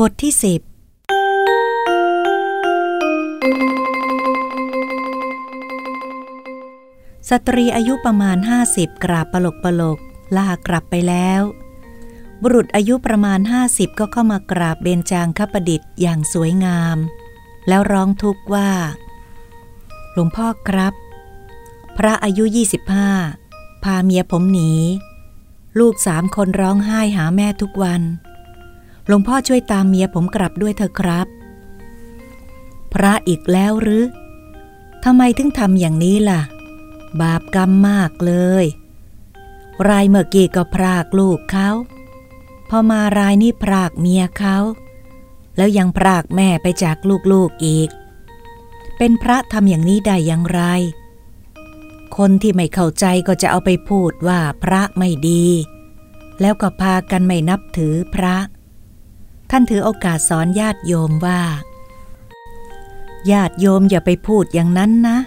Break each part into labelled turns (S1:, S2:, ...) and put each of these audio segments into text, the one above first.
S1: บทที่สิบสตรีอายุประมาณห้าสิบกราบปลกปลกลากลับไปแล้ว บุรุษอายุประมาณห้าสิบก็เข้ามากราบเบญจางคประดิษฐ์อย่างสวยงาม แล้วร้องทุกข์ว่า หลวงพ่อครับ พระอายุยี่สิบห้าพาเมียผมหนี ลูกสามคนร้องไห้หาแม่ทุกวัน หลวงพ่อช่วยตามเมียผมกลับด้วยเถอะครับ พระอีกแล้วหรือทำไมถึงทำอย่างนี้ล่ะ บาปกรรมมากเลย รายเมื่อกี้ก็พรากลูกเขา พอมารายนี่พรากเมียเขา แล้วยังพรากแม่ไปจากลูกๆอีก เป็นพระทำอย่างนี้ได้อย่างไร คนที่ไม่เข้าใจก็จะเอาไปพูดว่าพระไม่ดี แล้วก็พากันไม่นับถือพระ ท่านถือโอกาสสอนญาติโยมว่า ญาติโยมอย่าไปพูดอย่างนั้นนะ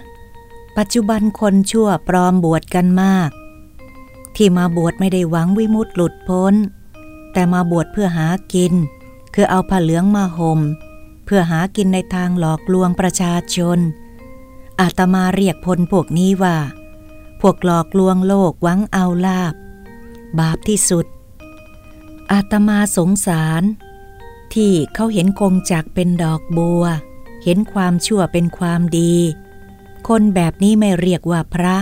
S1: ปัจจุบันคนชั่วปลอมบวชกันมาก ที่มาบวชไม่ได้หวังวิมุตติหลุดพ้น แต่มาบวชเพื่อหากิน คือเอาผ้าเหลืองมาหม่มเพื่อหากินในทางหลอกลวงประชาชน อาตมาเรียกพลพวกนี้ว่า พวกหลอกลวงโลกหวังเอาลาบ บาปที่สุดอาตมาสงสาร ที่เขาเห็นกงจักเป็นดอกบัว เห็นความชั่วเป็นความดี คนแบบนี้ไม่เรียกว่าพระ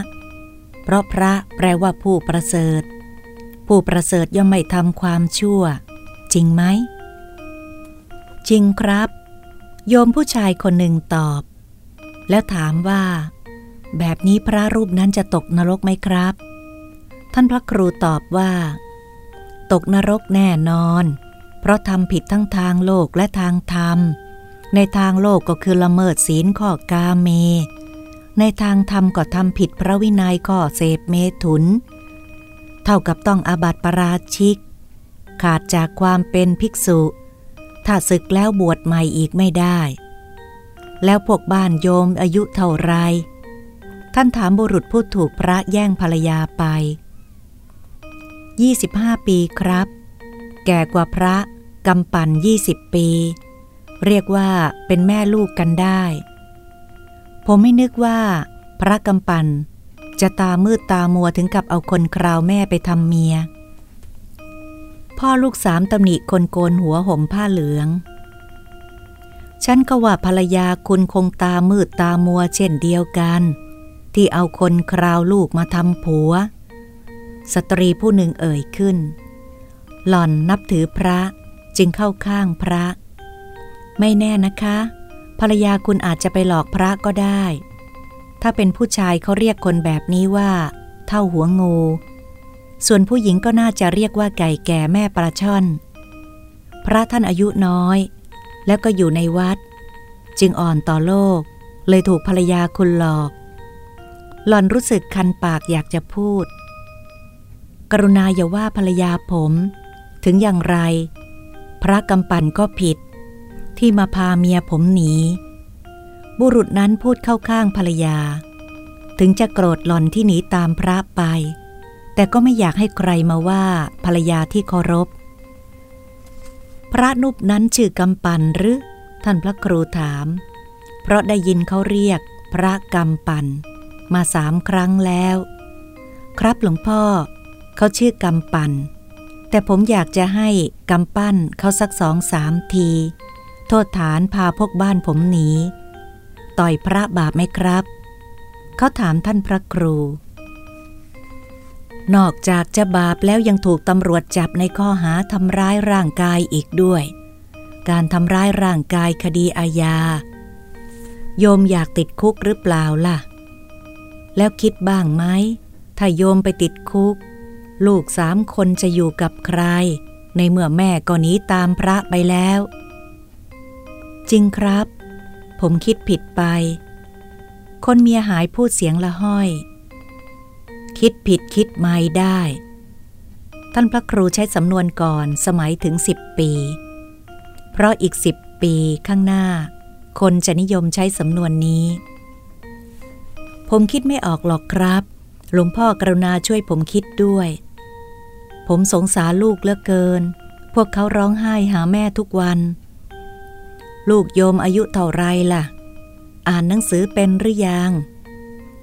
S1: เพราะพระแปลว่าผู้ประเสริฐ ผู้ประเสริฐย่อมไม่ทำความชั่ว จริงไหม จริงครับ โยมผู้ชายคนหนึ่งตอบ แล้วถามว่า แบบนี้พระรูปนั้นจะตกนรกไหมครับ ท่านพระครูตอบว่า ตกนรกแน่นอน เพราะทำผิดทั้งทางโลกและทางธรรม ในทางโลกก็คือละเมิดศีลข้อกาเม ในทางธรรมก็ทำผิดพระวินัยข้อเสพเมถุน เท่ากับต้องอาบัติปราชิก ขาดจากความเป็นภิกษุ ถ้าศึกแล้วบวชใหม่อีกไม่ได้ แล้วพวกบ้านโยมอายุเท่าไร ท่านถามบุรุษผู้ถูกพระแย่งภรรยาไป 25 ปีครับแก่กว่าพระ กำปั่น20 ปี เรียกว่าเป็นแม่ลูกกันได้ ผมไม่นึกว่า พระกำปั่นจะตามืดตามัวถึงกับเอาคนคราวแม่ไปทำเมีย พ่อลูกสามตำหนิคนโกนหัวห่มผ้าเหลือง ฉันก็ว่าภรรยาคุณคงตามืดตามัวเช่นเดียวกัน ที่เอาคนคราวลูกมาทำผัว สตรีผู้หนึ่งเอ่ยขึ้น หล่อนนับถือพระ จึงเข้าข้างพระ ไม่แน่นะคะ ภรรยาคุณอาจจะไปหลอกพระก็ได้ ถ้าเป็นผู้ชายเขาเรียกคนแบบนี้ว่า เท่าหัวงู ส่วนผู้หญิงก็น่าจะเรียกว่าไก่แก่แม่ปลาช่อน พระท่านอายุน้อย แล้วก็อยู่ในวัด จึงอ่อนต่อโลก เลยถูกภรรยาคุณหลอก หล่อนรู้สึกคันปากอยากจะพูด กรุณาอย่าว่าภรรยาผม ถึงอย่างไร ระกำปั่นก็ผิด ที่มาพาเมียผมหนี บุรุษนั้นพูดเข้าข้างภรรยา ถึงจะโกรธหล่อนที่หนีตามพระไป แต่ก็ไม่อยากให้ใครมาว่าภรรยาที่เคารพ พระนุบนั้นชื่อกำปั่นหรือ ท่านพระครูถาม เพราะได้ยินเขาเรียกพระกำปั่นมาสามครั้งแล้ว ครับหลวงพ่อเขาชื่อกำปั่น แต่ผมอยากจะให้กำปั้นเขาสักสองสามที โทษฐานพาพวกบ้านผมหนี ต่อยพระบาปไหมครับ เขาถามท่านพระครู นอกจากจะบาปแล้วยังถูกตำรวจจับในข้อหาทำร้ายร่างกายอีกด้วย การทำร้ายร่างกายคดีอาญา โยมอยากติดคุกหรือเปล่าล่ะ แล้วคิดบ้างไหมถ้าโยมไปติดคุก ลูกสามคนจะอยู่กับใคร ในเมื่อแม่ก็หนีตามพระไปแล้ว จริงครับ ผมคิดผิดไป คนเมียหายพูดเสียงละห้อย คิดผิดคิดไม่ได้ ท่านพระครูใช้สำนวนก่อนสมัยถึงสิบปี เพราะอีกสิบปีข้างหน้า คนจะนิยมใช้สำนวนนี้ ผมคิดไม่ออกหรอกครับหลวงพ่อกรุณาช่วยผมคิดด้วย ผมสงสารลูกเหลือเกิน พวกเขาร้องไห้หาแม่ทุกวัน ลูกโยมอายุเท่าไรล่ะ อ่านหนังสือเป็นหรือยัง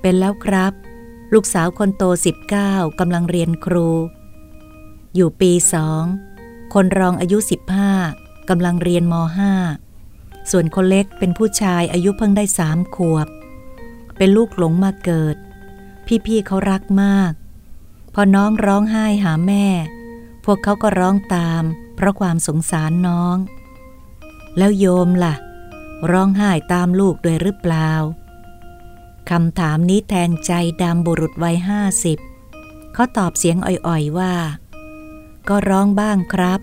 S1: เป็นแล้วครับ ลูกสาวคนโตสิบเก้ากำลังเรียนครู อยู่ปีสอง คนรองอายุสิบห้ากำลังเรียนมห้าส่วนคนเล็กเป็นผู้ชายอายุเพิ่งได้สามขวบ เป็นลูกหลงมาเกิด พี่ๆเขารักมาก พอน้องร้องไห้หาแม่ พวกเขาก็ร้องตาม เพราะความสงสารน้อง แล้วโยมล่ะ ร้องไห้ตามลูกด้วยหรือเปล่าคำถามนี้แทงใจดำบุรุษวัยห้าสิบเขาตอบเสียงอ่อยๆว่า ก็ร้องบ้างครับ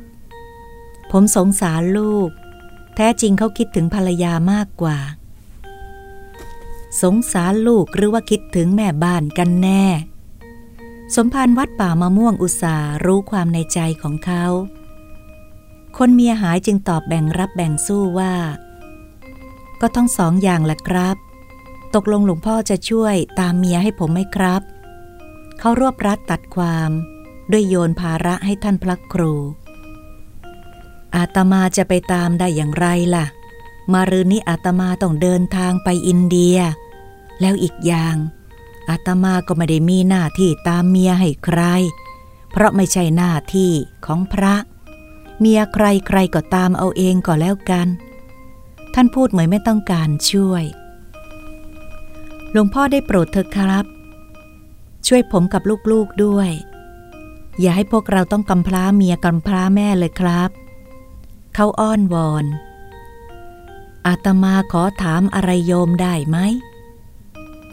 S1: ผมสงสารลูก แท้จริงเขาคิดถึงภรรยามากกว่า สงสารลูกหรือว่าคิดถึงแม่บ้านกันแน่ สมภารวัดป่ามะม่วงอุตสารู้ความในใจของเขา คนเมียหายจึงตอบแบ่งรับแบ่งสู้ว่า ก็ต้องสองอย่างแหละครับ ตกลงหลวงพ่อจะช่วยตามเมียให้ผมไหมครับ เขารวบรัดตัดความ ด้วยโยนภาระให้ท่านพระครู อาตมาจะไปตามได้อย่างไรล่ะ มารืนนี้อาตมาต้องเดินทางไปอินเดีย แล้วอีกอย่าง อาตมาก็ไม่ได้มีหน้าที่ตามเมียให้ใคร เพราะไม่ใช่หน้าที่ของพระ เมียใครใครก็ตามเอาเองก็แล้วกัน ท่านพูดเหมือนไม่ต้องการช่วย หลวงพ่อได้โปรดเถอครับ ช่วยผมกับลูกๆด้วย อย่าให้พวกเราต้องกำพร้าเมียกำพร้าแม่เลยครับเขาอ้อนวอนอาตมาขอถามอะไรโยมได้ไหม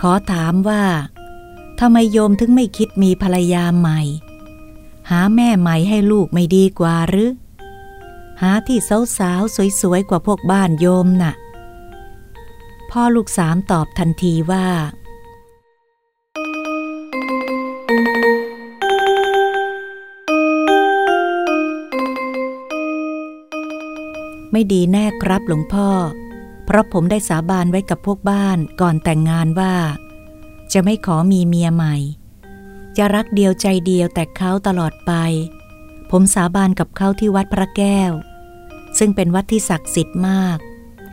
S1: ขอถามว่าทำไมโยมถึงไม่คิดมีภรรยาใหม่ หาแม่ใหม่ให้ลูกไม่ดีกว่าหรือ หาที่สาวๆสวยๆ กว่าพวกบ้านโยมน่ะ พ่อลูกสามตอบทันทีว่า ไม่ดีแน่ครับหลวงพ่อ เพราะผมได้สาบานไว้กับพวกบ้านก่อนแต่งงานว่า จะไม่ขอมีเมียใหม่ จะรักเดียวใจเดียวแต่เขาตลอดไป ผมสาบานกับเขาที่วัดพระแก้ว ซึ่งเป็นวัดที่ศักดิ์สิทธิ์มาก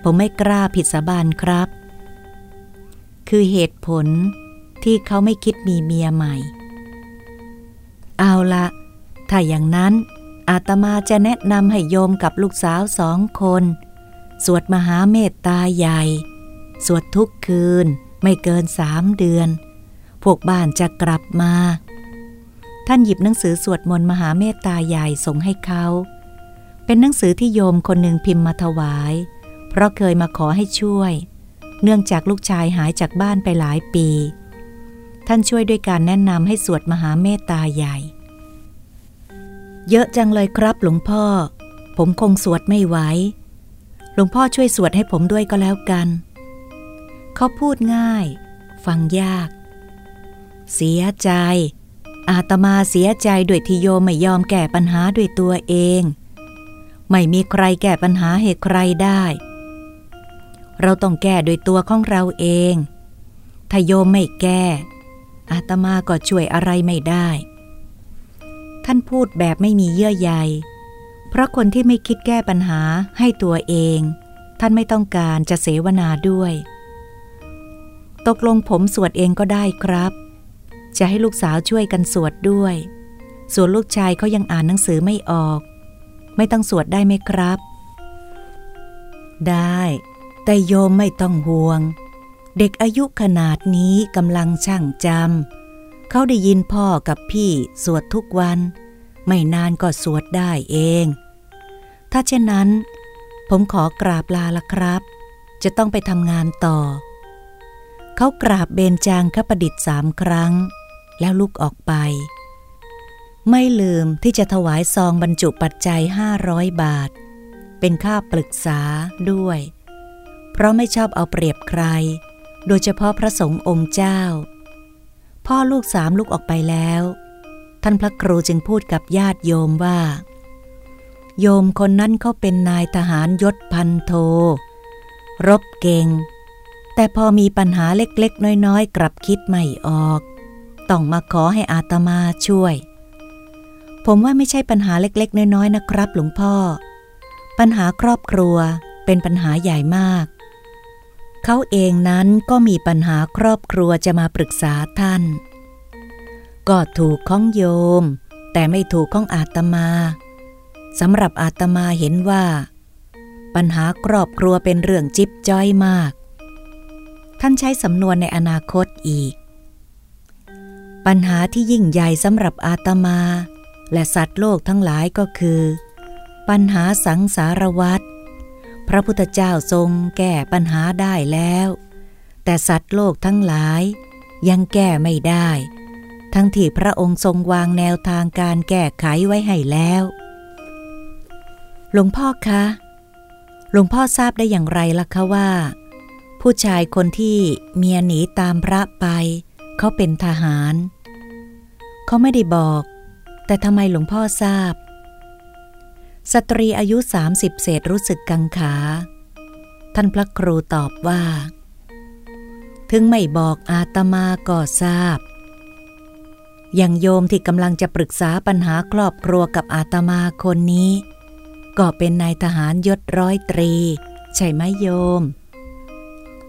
S1: ผมไม่กล้าผิดสาบานครับ คือเหตุผลที่เขาไม่คิดมีเมียใหม่ เอาละถ้าอย่างนั้นอาตมาจะแนะนำให้โยมกับลูกสาวสองคน สวดมหาเมตตาใหญ่ สวดทุกคืนไม่เกินสามเดือน พวกบ้านจะกลับมา ท่านหยิบหนังสือสวดมนต์มหาเมตตาใหญ่ส่งให้เขา เป็นหนังสือที่โยมคนหนึ่งพิมพ์มาถวาย เพราะเคยมาขอให้ช่วย เนื่องจากลูกชายหายจากบ้านไปหลายปี ท่านช่วยด้วยการแนะนำให้สวดมหาเมตตาใหญ่ เยอะจังเลยครับหลวงพ่อ ผมคงสวดไม่ไหว หลวงพ่อช่วยสวดให้ผมด้วยก็แล้วกัน เขาพูดง่าย ฟังยาก เสียใจ อาตมาเสียใจด้วยที่โยมไม่ยอมแก้ปัญหาด้วยตัวเอง ไม่มีใครแก้ปัญหาเหตุใครได้ เราต้องแก้โดยตัวของเราเอง ถ้าโยมไม่แก้ อาตมาก็ช่วยอะไรไม่ได้ ท่านพูดแบบไม่มีเยื่อใย เพราะคนที่ไม่คิดแก้ปัญหาให้ตัวเอง ท่านไม่ต้องการจะเสวนาด้วย ตกลงผมสวดเองก็ได้ครับ จะให้ลูกสาวช่วยกันสวดด้วย ส่วนลูกชายเขายังอ่านหนังสือไม่ออก ไม่ต้องสวดได้ไหมครับ ได้ แต่โยมไม่ต้องห่วง เด็กอายุขนาดนี้กำลังช่างจำเขาได้ยินพ่อกับพี่สวดทุกวันไม่นานก็สวดได้เอง ถ้าเช่นนั้น ผมขอกราบลาละครับ จะต้องไปทำงานต่อ เขากราบเบญจางคประดิษฐ์สามครั้ง แล้วลุกออกไป ไม่ลืมที่จะถวายซองบรรจุปัจจัยห้าร้อยบาท เป็นค่าปรึกษาด้วย เพราะไม่ชอบเอาเปรียบใคร โดยเฉพาะพระสงฆ์องค์เจ้า พ่อลูกสามลุกออกไปแล้ว ท่านพระครูจึงพูดกับญาติโยมว่า โยมคนนั้นเขาเป็นนายทหารยศพันโท รบเก่ง แต่พอมีปัญหาเล็กๆ น้อยๆ กลับคิดไม่ออก ต้องมาขอให้อาตมาช่วย ผมว่าไม่ใช่ปัญหาเล็กๆ น้อยๆ นะครับ หลวงพ่อ ปัญหาครอบครัวเป็นปัญหาใหญ่มาก เขาเองนั้นก็มีปัญหาครอบครัวจะมาปรึกษาท่าน ก็ถูกข้องโยม แต่ไม่ถูกข้องอาตมา สำหรับอาตมาเห็นว่า ปัญหาครอบครัวเป็นเรื่องจิ๊บจ้อยมาก ท่านใช้สำนวนในอนาคตอีก ปัญหาที่ยิ่งใหญ่สำหรับอาตมา และสัตว์โลกทั้งหลายก็คือ ปัญหาสังสารวัฏพระพุทธเจ้าทรงแก้ปัญหาได้แล้ว แต่สัตว์โลกทั้งหลาย ยังแก้ไม่ได้ ทั้งที่พระองค์ทรงวางแนวทางการแก้ไขไว้ให้แล้ว หลวงพ่อคะ หลวงพ่อทราบได้อย่างไรล่ะคะว่า ผู้ชายคนที่เมียหนีตามพระไป เขาเป็นทหาร เขาไม่ได้บอก แต่ทำไมหลวงพ่อทราบ สตรีอายุสามสิบเศษรู้สึกกังขา ท่านพระครูตอบว่า ถึงไม่บอกอาตมาก็ทราบอย่างโยมที่กำลังจะปรึกษาปัญหาครอบครัวกับอาตมาคนนี้ ก็เป็นนายทหารยศร้อยตรี ใช่ไหมโยม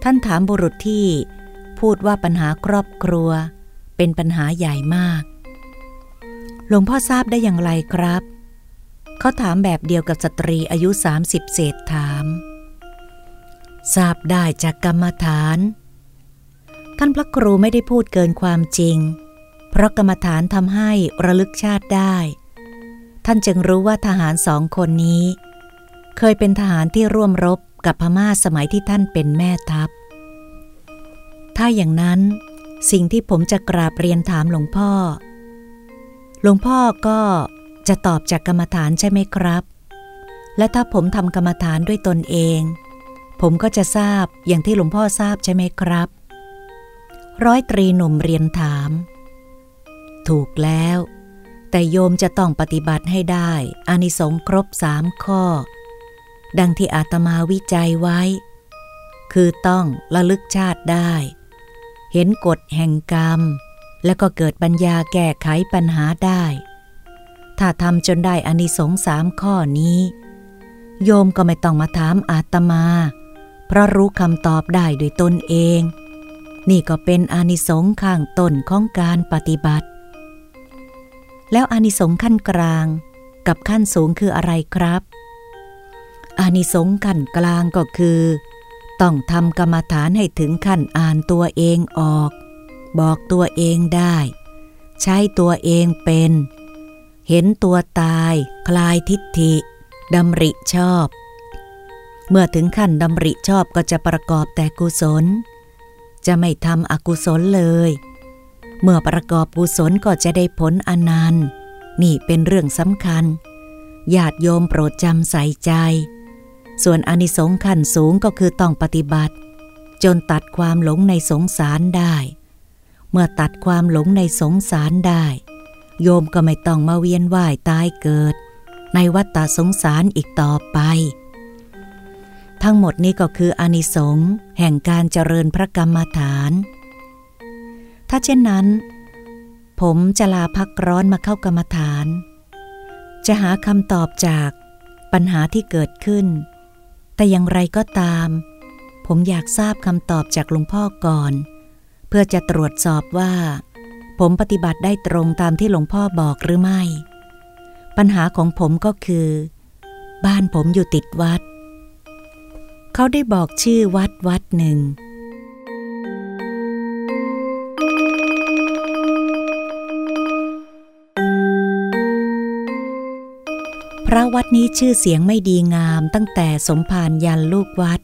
S1: ท่านถามบุรุษที่พูดว่าปัญหาครอบครัว เป็นปัญหาใหญ่มาก หลวงพ่อทราบได้อย่างไรครับ เขาถามแบบเดียวกับสตรีอายุ 30 เศษถาม ทราบได้จากกรรมฐาน ท่านพระครูไม่ได้พูดเกินความจริง เพราะกรรมฐานทำให้ระลึกชาติได้ ท่านจึงรู้ว่าทหารสองคนนี้ เคยเป็นทหารที่ร่วมรบกับพม่าสมัยที่ท่านเป็นแม่ทัพ ถ้าอย่างนั้น สิ่งที่ผมจะกราบเรียนถามหลวงพ่อ หลวงพ่อก็จะตอบจากกรรมฐานใช่ไหมครับ และถ้าผมทำกรรมฐานด้วยตนเอง ผมก็จะทราบอย่างที่หลวงพ่อทราบใช่ไหมครับ ร้อยตรีหนุ่มเรียนถาม ถูกแล้ว แต่โยมจะต้องปฏิบัติให้ได้อานิสงส์ครบสามข้อ ดังที่อาตมาวิจัยไว้ คือต้องระลึกชาติได้ เห็นกฎแห่งกรรม และก็เกิดปัญญาแก้ไขปัญหาได้ ถ้าทำจนได้อานิสงส์สามข้อนี้ โยมก็ไม่ต้องมาถามอาตมา เพราะรู้คำตอบได้ด้วยตนเอง นี่ก็เป็นอานิสงส์ข้างต้นของการปฏิบัติ แล้วอานิสงส์ขั้นกลางกับขั้นสูงคืออะไรครับ อานิสงส์ขั้นกลางก็คือ ต้องทำกรรมฐานให้ถึงขั้นอ่านตัวเองออก บอกตัวเองได้ ใช้ตัวเองเป็น เห็นตัวตาย คลายทิฏฐิดำริชอบ เมื่อถึงขั้นดำริชอบก็จะประกอบแต่กุศล จะไม่ทำอกุศลเลย เมื่อประกอบกุศลก็จะได้ผลอนันต์ นี่เป็นเรื่องสำคัญ ญาติโยมโปรดจำใส่ใจ ส่วนอนิสงส์ขั้นสูงก็คือต้องปฏิบัติ จนตัดความหลงในสงสารได้ เมื่อตัดความหลงในสงสารได้ โยมก็ไม่ต้องมาเวียนว่ายตายเกิด ในวัฏฏสงสารอีกต่อไป ทั้งหมดนี้ก็คืออนิสงส์แห่งการเจริญพระกรรมฐาน ถ้าเช่นนั้น ผมจะลาพักร้อนมาเข้ากรรมฐาน จะหาคำตอบจากปัญหาที่เกิดขึ้น แต่อย่างไรก็ตาม ผมอยากทราบคำตอบจากหลวงพ่อก่อน เพื่อจะตรวจสอบว่า ผมปฏิบัติได้ตรงตามที่หลวงพ่อบอกหรือไม่ ปัญหาของผมก็คือ บ้านผมอยู่ติดวัด เขาได้บอกชื่อวัดวัดหนึ่ง พระวัดนี้ชื่อเสียงไม่ดีงามตั้งแต่สมภารยันลูกวัด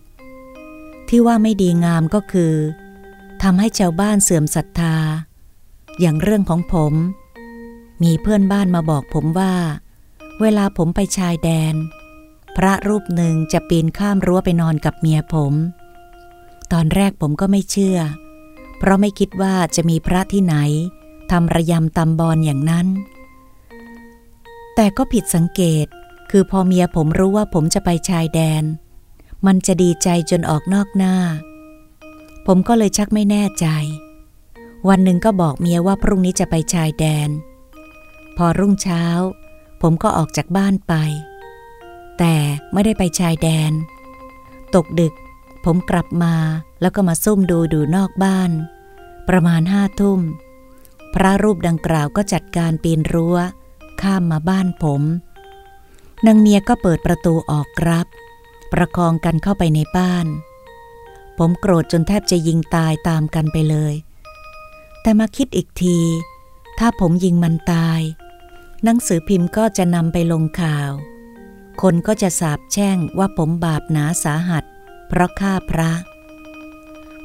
S1: ที่ว่าไม่ดีงามก็คือทำให้ชาวบ้านเสื่อมศรัทธา อย่างเรื่องของผม มีเพื่อนบ้านมาบอกผมว่า เวลาผมไปชายแดน พระรูปหนึ่งจะปีนข้ามรั้วไปนอนกับเมียผม ตอนแรกผมก็ไม่เชื่อ เพราะไม่คิดว่าจะมีพระที่ไหนทำระยำตำบอลอย่างนั้น แต่ก็ผิดสังเกต คือพอเมียผมรู้ว่าผมจะไปชายแดน มันจะดีใจจนออกนอกหน้า ผมก็เลยชักไม่แน่ใจ วันหนึ่งก็บอกเมียว่าพรุ่งนี้จะไปชายแดน พอรุ่งเช้า ผมก็ออกจากบ้านไป แต่ไม่ได้ไปชายแดน ตกดึก ผมกลับมาแล้วก็มาซุ่มดูดูนอกบ้าน ประมาณห้าทุ่ม พระรูปดังกล่าวก็จัดการปีนรั้ว ข้ามมาบ้านผมนางเมียก็เปิดประตูออกรับ ประคองกันเข้าไปในบ้าน ผมโกรธจนแทบจะยิงตายตามกันไปเลย แต่มาคิดอีกที ถ้าผมยิงมันตาย หนังสือพิมพ์ก็จะนำไปลงข่าว คนก็จะสาบแช่งว่าผมบาปหนาสาหัส เพราะฆ่าพระ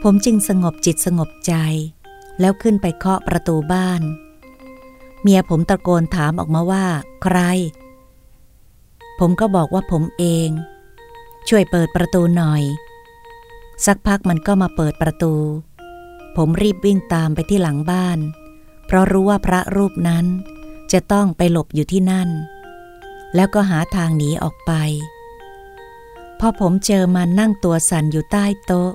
S1: ผมจึงสงบจิตสงบใจ แล้วขึ้นไปเคาะประตูบ้าน มียผมตะโกนถามออกมาว่า ใคร ผมก็บอกว่าผมเอง ช่วยเปิดประตูหน่อย สักพักมันก็มาเปิดประตู ผมรีบวิ่งตามไปที่หลังบ้าน เพราะรู้ว่าพระรูปนั้นจะต้องไปหลบอยู่ที่นั่น แล้วก็หาทางหนีออกไป พอผมเจอมันนั่งตัวสั่นอยู่ใต้โต๊ะ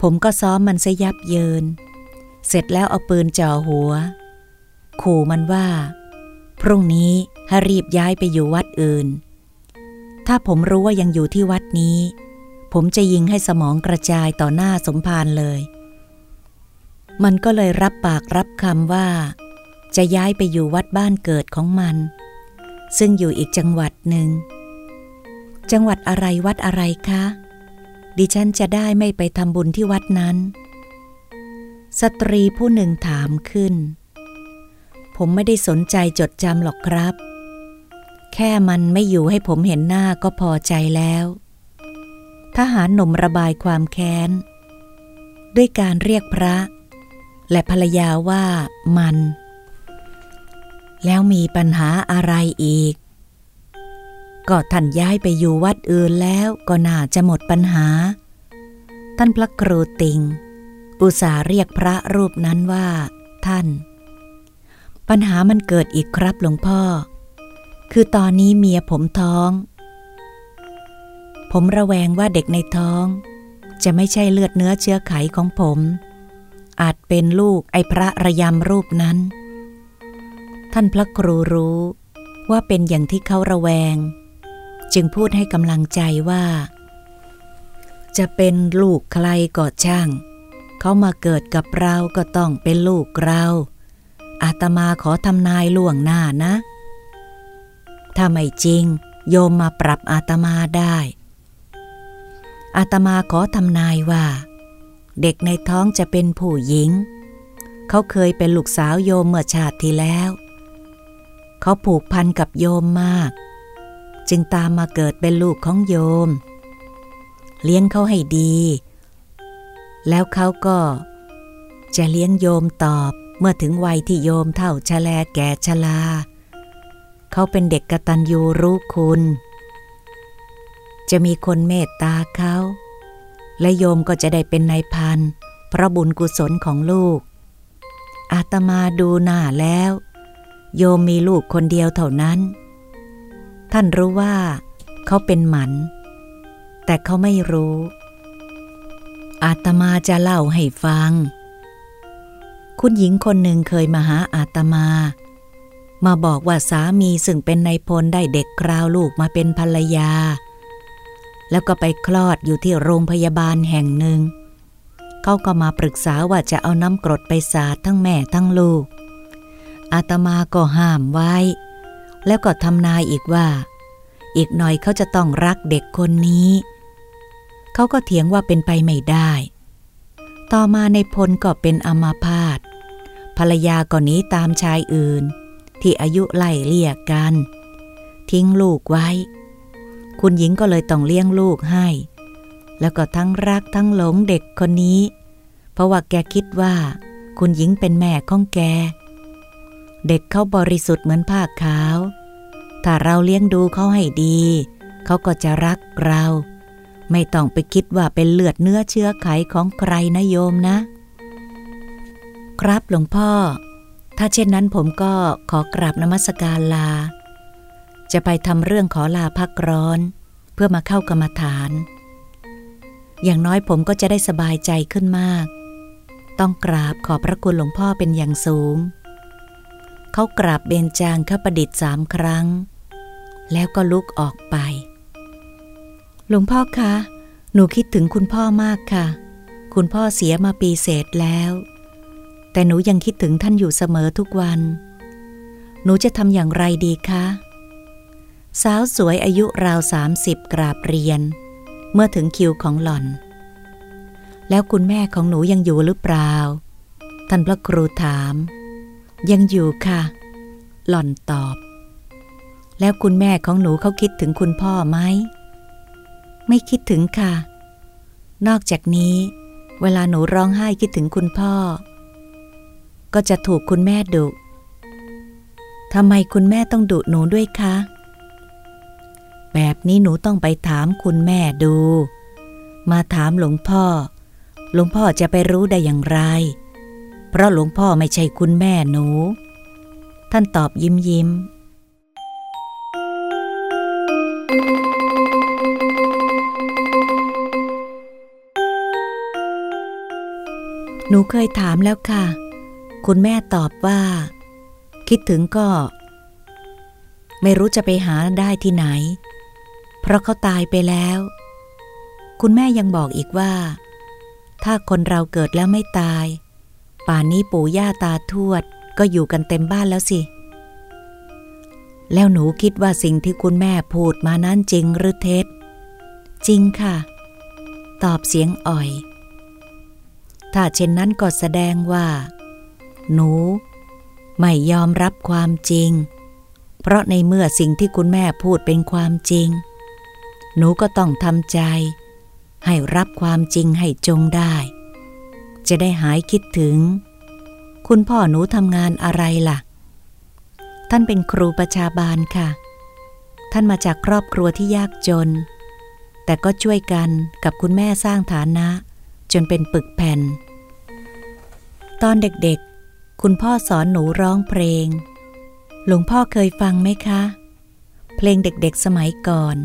S1: ผมก็ซ้อมมันซะยับเยิน เสร็จแล้วเอาปืนจ่อหัว ขู่มันว่า พรุ่งนี้ให้รีบย้ายไปอยู่วัดอื่น ถ้าผมรู้ว่ายังอยู่ที่วัดนี้ ผมจะยิงให้สมองกระจายต่อหน้าสมภารเลย มันก็เลยรับปากรับคำว่า จะย้ายไปอยู่วัดบ้านเกิดของมัน ซึ่งอยู่อีกจังหวัดหนึ่ง จังหวัดอะไรวัดอะไรคะ ดิฉันจะได้ไม่ไปทำบุญที่วัดนั้น สตรีผู้หนึ่งถามขึ้น ผมไม่ได้สนใจจดจำหรอกครับ แค่มันไม่อยู่ให้ผมเห็นหน้าก็พอใจแล้ว ทหารหนุ่มระบายความแค้น ด้วยการเรียกพระ และภรรยาว่ามัน แล้วมีปัญหาอะไรอีก ก็ท่านย้ายไปอยู่วัดอื่นแล้วก็น่าจะหมดปัญหา ท่านพระครูติง อุตส่าห์เรียกพระรูปนั้นว่า ท่าน ปัญหามันเกิดอีกครับหลวงพ่อ คือตอนนี้เมียผมท้อง ผมระแวงว่าเด็กในท้อง จะไม่ใช่เลือดเนื้อเชื้อไขของผม อาจเป็นลูกไอ้พระระยำรูปนั้น ท่านพระครูรู้ว่าเป็นอย่างที่เขาระแวง จึงพูดให้กำลังใจว่า จะเป็นลูกใครก็ช่าง เขามาเกิดกับเราก็ต้องเป็นลูกเรา อาตมาขอทำนายล่วงหน้านะ ถ้าไม่จริง โยมมาปรับอาตมาได้ อาตมาขอทำนายว่า เด็กในท้องจะเป็นผู้หญิง เขาเคยเป็นลูกสาวโยมเมื่อชาติที่แล้ว เขาผูกพันกับโยมมาก จึงตามมาเกิดเป็นลูกของโยม เลี้ยงเขาให้ดี แล้วเขาก็จะเลี้ยงโยมตอบ เมื่อถึงวัยที่โยมเท่าชะแลแก่ชลา เขาเป็นเด็กกตัญญูรู้คุณ จะมีคนเมตตาเขา และโยมก็จะได้เป็นนายพันเพราะบุญกุศลของลูก อาตมาดูหน้าแล้ว โยมมีลูกคนเดียวเท่านั้น ท่านรู้ว่า เขาเป็นหมัน แต่เขาไม่รู้ อาตมาจะเล่าให้ฟัง คุณหญิงคนหนึ่งเคยมาหาอาตมา มาบอกว่าสามีซึ่งเป็นนายพลได้เด็กคราวลูกมาเป็นภรรยา แล้วก็ไปคลอดอยู่ที่โรงพยาบาลแห่งหนึ่ง เขาก็มาปรึกษาว่าจะเอาน้ำกรดไปสาดทั้งแม่ทั้งลูก อาตมาก็ห้ามไว้ แล้วก็ทำนายอีกว่า อีกหน่อยเขาจะต้องรักเด็กคนนี้ เขาก็เถียงว่าเป็นไปไม่ได้ต่อมาในพลก็เป็นอมาพาต ภรรยาก็หนีตามชายอื่น ที่อายุไล่เลี่ยกัน ทิ้งลูกไว้ คุณหญิงก็เลยต้องเลี้ยงลูกให้ แล้วก็ทั้งรักทั้งหลงเด็กคนนี้ เพราะว่าแกคิดว่า คุณหญิงเป็นแม่ของแก เด็กเขาบริสุทธิ์เหมือนผ้าขาว ถ้าเราเลี้ยงดูเขาให้ดี เขาก็จะรักเรา ไม่ต้องไปคิดว่าเป็นเลือดเนื้อเชื้อไขของใครนะโยมนะ ครับหลวงพ่อ ถ้าเช่นนั้นผมก็ขอกราบนมัสการลา จะไปทำเรื่องขอลาพักร้อน เพื่อมาเข้ากรรมฐาน อย่างน้อยผมก็จะได้สบายใจขึ้นมาก ต้องกราบขอพระคุณหลวงพ่อเป็นอย่างสูง เขากราบเบญจางคประดิษฐ์สามครั้ง แล้วก็ลุกออกไป หลวงพ่อคะ หนูคิดถึงคุณพ่อมากค่ะ คุณพ่อเสียมาปีเศษแล้ว แต่หนูยังคิดถึงท่านอยู่เสมอทุกวัน หนูจะทำอย่างไรดีคะ สาวสวยอายุราวสามสิบกราบเรียน เมื่อถึงคิวของหล่อน แล้วคุณแม่ของหนูยังอยู่หรือเปล่า ท่านพระครูถาม ยังอยู่ค่ะ หล่อนตอบ แล้วคุณแม่ของหนูเขาคิดถึงคุณพ่อไหม ไม่คิดถึงค่ะ นอกจากนี้ เวลาหนูร้องไห้คิดถึงคุณพ่อ ก็จะถูกคุณแม่ดุทำไมคุณแม่ต้องดุหนูด้วยคะ แบบนี้หนูต้องไปถามคุณแม่ดู มาถามหลวงพ่อ หลวงพ่อจะไปรู้ได้อย่างไร เพราะหลวงพ่อไม่ใช่คุณแม่หนู ท่านตอบยิ้มยิ้มหนูเคยถามแล้วค่ะ คุณแม่ตอบว่า คิดถึงก็ ไม่รู้จะไปหาได้ที่ไหน เพราะเขาตายไปแล้ว คุณแม่ยังบอกอีกว่า ถ้าคนเราเกิดแล้วไม่ตาย ป่านนี้ปู่ย่าตาทวดก็อยู่กันเต็มบ้านแล้วสิ แล้วหนูคิดว่าสิ่งที่คุณแม่พูดมานั้นจริงหรือเท็จ จริงค่ะ ตอบเสียงอ่อย ถ้าเช่นนั้นก็แสดงว่า หนู ไม่ยอมรับความจริง เพราะในเมื่อสิ่งที่คุณแม่พูดเป็นความจริง หนูก็ต้องทำใจ ให้รับความจริงให้จงได้ จะได้หายคิดถึง คุณพ่อหนูทำงานอะไรล่ะ ท่านเป็นครูประชาบาลค่ะ ท่านมาจากครอบครัวที่ยากจน แต่ก็ช่วยกันกับคุณแม่สร้างฐานะ จนเป็นปึกแผ่นตอนเด็ก คุณพ่อสอนหนูร้องเพลง หลวงพ่อเคยฟังไหมคะ เพลงเด็กๆสมัยก่อน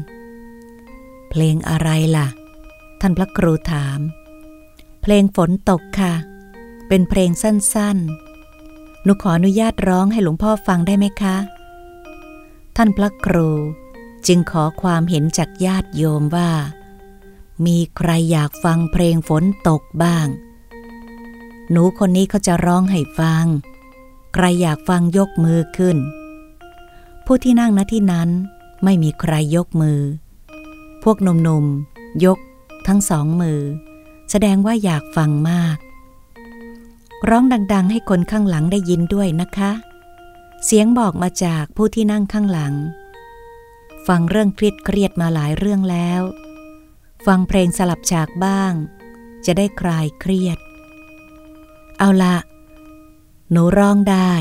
S1: เพลงอะไรล่ะ ท่านพระครูถาม เพลงฝนตกค่ะ เป็นเพลงสั้นๆ หนูขออนุญาตร้องให้หลวงพ่อฟังได้ไหมคะ ท่านพระครูจึงขอความเห็นจากญาติโยมว่า มีใครอยากฟังเพลงฝนตกบ้าง หนูคนนี้เขาจะร้องให้ฟัง ใครอยากฟังยกมือขึ้น ผู้ที่นั่งณที่นั้นไม่มีใครยกมือ พวกหนุ่มๆยกทั้งสองมือ แสดงว่าอยากฟังมาก ร้องดัง ๆ ให้คนข้างหลังได้ยินด้วยนะคะ เสียงบอกมาจากผู้ที่นั่งข้างหลัง ฟังเรื่องเครียดเครียดมาหลายเรื่องแล้ว ฟังเพลงสลับฉากบ้าง จะได้คลายเครียด เอาละหนูร้องได้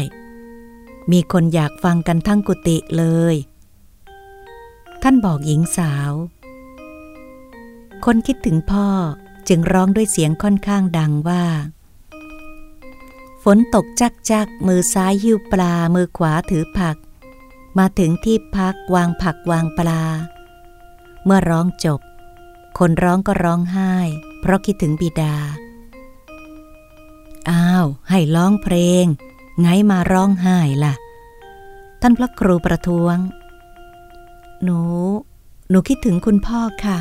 S1: มีคนอยากฟังกันทั้งกุฏิเลย ท่านบอกหญิงสาว คนคิดถึงพ่อจึงร้องด้วยเสียงค่อนข้างดังว่า ฝนตกจักจักมือซ้ายหิ้วปลา มือขวาถือผัก มาถึงที่พักวางผักวางปลา เมื่อร้องจบ คนร้องก็ร้องไห้ เพราะคิดถึงบิดา อ้าว ให้ร้องเพลง ไงมาร้องไห้ล่ะ ท่านพระครูประท้วง หนู หนูคิดถึงคุณพ่อค่ะ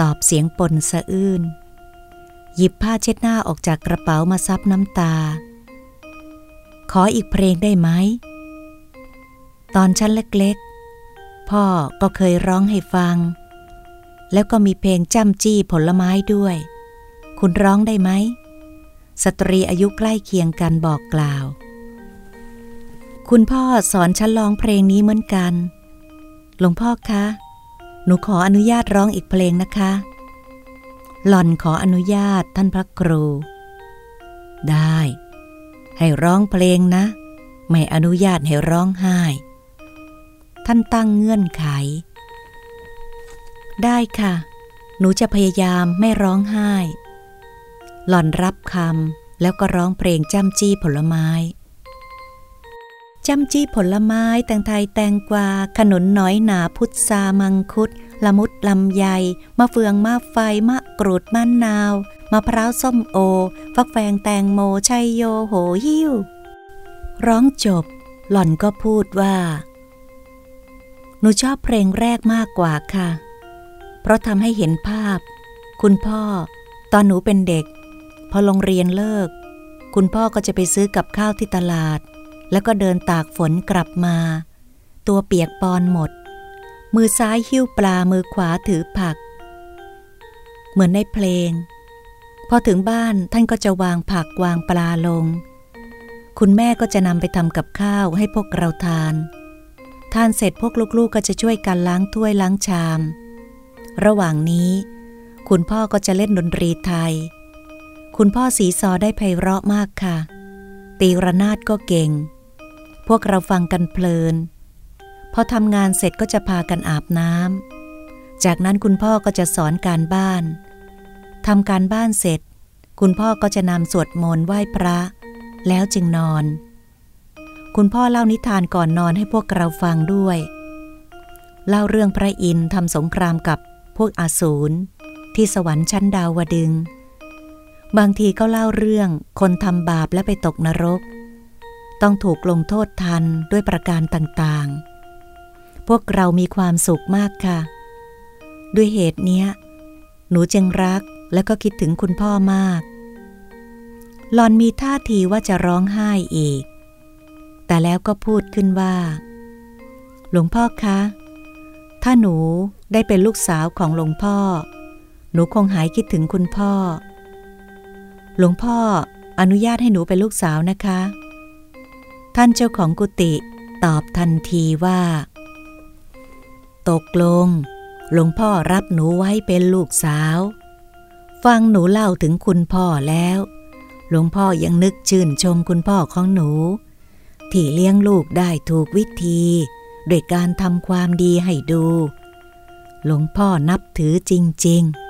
S1: ตอบเสียงปนสะอื้น หยิบผ้าเช็ดหน้าออกจากกระเป๋ามาซับน้ำตา ขออีกเพลงได้ไหม ตอนฉันเล็กๆ พ่อก็เคยร้องให้ฟัง แล้วก็มีเพลงจ้ำจี้ผลไม้ด้วย คุณร้องได้ไหม สตรีอายุใกล้เคียงกันบอกกล่าว คุณพ่อสอนฉันร้องเพลงนี้เหมือนกัน หลวงพ่อคะ หนูขออนุญาตร้องอีกเพลงนะคะ หล่อนขออนุญาตท่านพระครู ได้ ให้ร้องเพลงนะ ไม่อนุญาตให้ร้องไห้ ท่านตั้งเงื่อนไข ได้ค่ะ หนูจะพยายามไม่ร้องไห้ หล่อนรับคำแล้วก็ร้องเพลงจ้ำจี้ผลไม้จ้ำจี้ผลไม้แตงไทยแตงกวา ขนุนน้อยหนาพุทรามังคุด ละมุดลำไยมะเฟืองมะไฟมะกรูดมะนาวมะพร้าวส้มโอ ฟักแฟงแตงโมชัยโยโหหิ้ว ร้องจบ หล่อนก็พูดว่า หนูชอบเพลงแรกมากกว่าค่ะ เพราะทำให้เห็นภาพ คุณพ่อ ตอนหนูเป็นเด็ก พอโรงเรียนเลิก คุณพ่อก็จะไปซื้อกับข้าวที่ตลาด แล้วก็เดินตากฝนกลับมา ตัวเปียกปอนหมด มือซ้ายหิ้วปลามือขวาถือผัก เหมือนในเพลง พอถึงบ้านท่านก็จะวางผักวางปลาลง คุณแม่ก็จะนำไปทำกับข้าวให้พวกเราทาน ทานเสร็จพวกลูกๆกก็จะช่วยกันล้างถ้วยล้างชาม ระหว่างนี้ คุณพ่อก็จะเล่นดนตรีไทย คุณพ่อสีซอได้ไพเราะมากค่ะ ตีระนาดก็เก่ง พวกเราฟังกันเพลิน พอทำงานเสร็จก็จะพากันอาบน้ำ จากนั้นคุณพ่อก็จะสอนการบ้าน ทำการบ้านเสร็จ คุณพ่อก็จะนำสวดมนต์ไหว้พระ แล้วจึงนอน คุณพ่อเล่านิทานก่อนนอนให้พวกเราฟังด้วย เล่าเรื่องพระอินทร์ทำสงครามกับพวกอาสูรที่สวรรค์ชั้นดาวดึง บางทีก็เล่าเรื่องคนทำบาปและไปตกนรก ต้องถูกลงโทษทันด้วยประการต่างๆ พวกเรามีความสุขมากค่ะ ด้วยเหตุเนี้ย หนูจึงรักและก็คิดถึงคุณพ่อมาก หลอนมีท่าทีว่าจะร้องไห้อีก แต่แล้วก็พูดขึ้นว่า หลวงพ่อคะ ถ้าหนูได้เป็นลูกสาวของหลวงพ่อ หนูคงหายคิดถึงคุณพ่อ หลวงพ่ออนุญาตให้หนูเป็นลูกสาวนะคะ ท่านเจ้าของกุฏิตอบทันทีว่า ตกลง หลวงพ่อรับหนูไว้เป็นลูกสาว ฟังหนูเล่าถึงคุณพ่อแล้ว หลวงพ่อยังนึกชื่นชมคุณพ่อของหนู ที่เลี้ยงลูกได้ถูกวิธีโดยการทำความดีให้ดู หลวงพ่อนับถือจริง ๆ